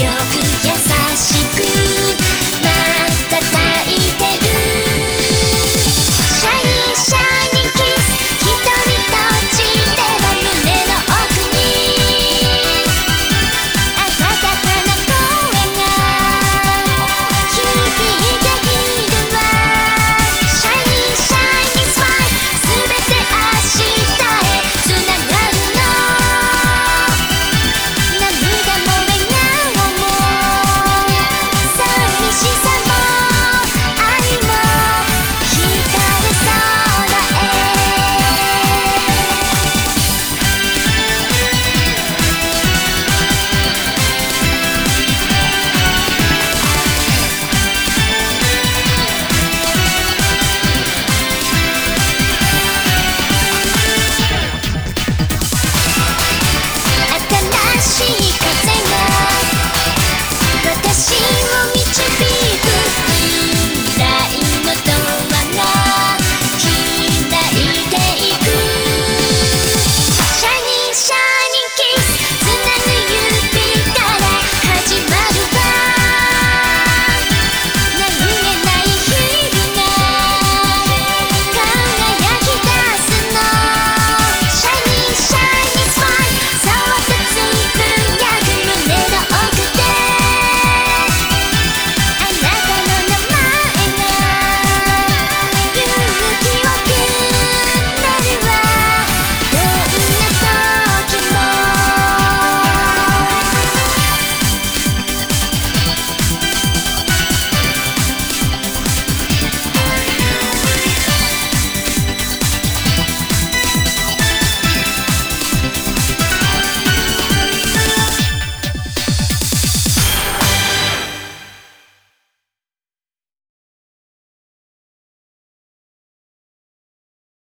your